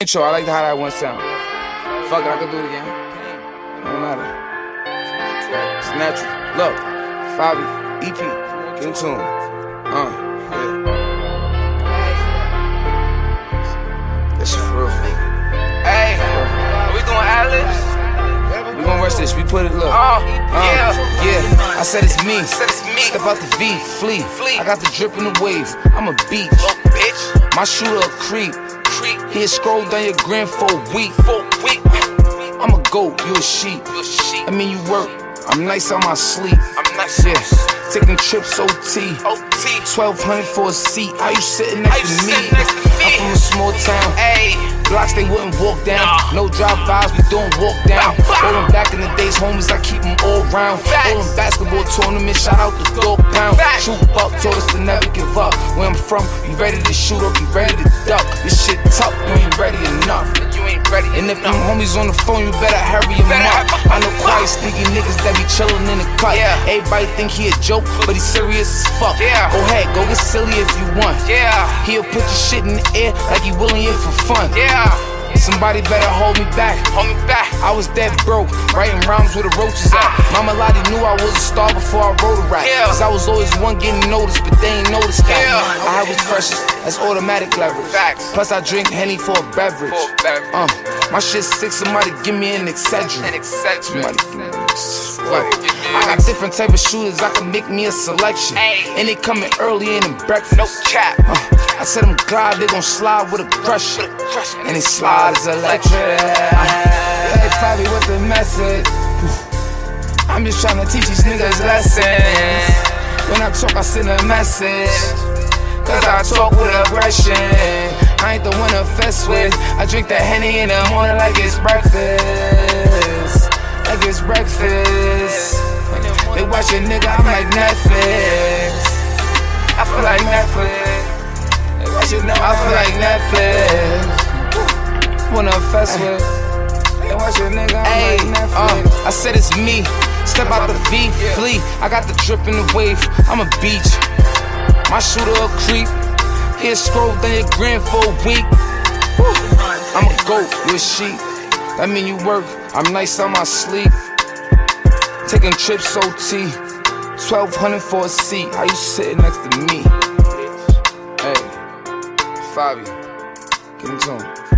intro. I like how that one sound. Fuck it, I can do it again. No matter. It's natural. Look, Fabi, EP, get in tune. Uh, yeah. That's for real. Hey, we doing ad-libs? We gon' rush this. We put it look. Oh, Uh, yeah. yeah. I said it's me. Said it's me. Step out the V, flee. Flee. I got the drip in the wave. I'm a beach. My shooter a creep. He'll scroll down your gram for a week. For week. I'm a goat, a. You a sheep. I mean, you work. I'm nice on my sleep. I'm nice. Yeah, taking trips OT. OT. 1200 for a seat. How you sitting next to me? next to me? I'm from a small town. Hey. Blocks they wouldn't walk down. Nah. No drive-bys, we don't walk down. Bow, bow. All them back in the days, homies, I keep them all round. Facts. All them basketball tournaments, shout out the dog pound. Facts. Shoot up, told us to never give up. Where I'm from, you ready to shoot up, you ready to duck. This shit tough, you ain't ready enough. You ain't ready. And if them homies on the phone, you better hurry them up. I know sneaky niggas that be chillin' in the cut. Yeah. Everybody think he a joke, but he serious as fuck. Yeah. Go ahead, go get silly if you want. Yeah. He'll put your shit in the air like he willing it for fun. Yeah. Somebody better hold me back. Hold me back. I was dead broke, writing rhymes where the roaches at. Mama Lottie knew I was a star before I wrote a rap. Cause I was always one getting noticed, but they ain't noticed that. I was precious, that's automatic leverage. Facts. Plus I drink Henny for a beverage. For a beverage. Uh, my shit sick, somebody give me an Excedrin. Somebody give me an Somebody give me I got different type of shooters, I can make me a selection. And they coming early in the breakfast. No cap. Uh, I said I'm glad they gon' slide with a crush. And they slide is electric. Hey, Fabi with the message. I'm just trying to teach these niggas lessons. When I talk, I send a message. Cause I talk with aggression. I ain't the one to fess with. I drink that Henny in the morning like it's breakfast. Like it's breakfast. They watch a nigga, I'm like Netflix. Now, I feel like Netflix. Wanna fess with. They watch a nigga, I'm like Netflix. Uh, I said it's me. Step out the V, flee. I got the drip in the wave. I'm a beach. My shooter a creep. He'll scroll down your gram for a week. Woo. I'm a goat, you a sheep. That mean you work. I'm nice on my sleep. Taking trips OT. 1200 for a seat. How you sitting next to me? Fabi, get in tune.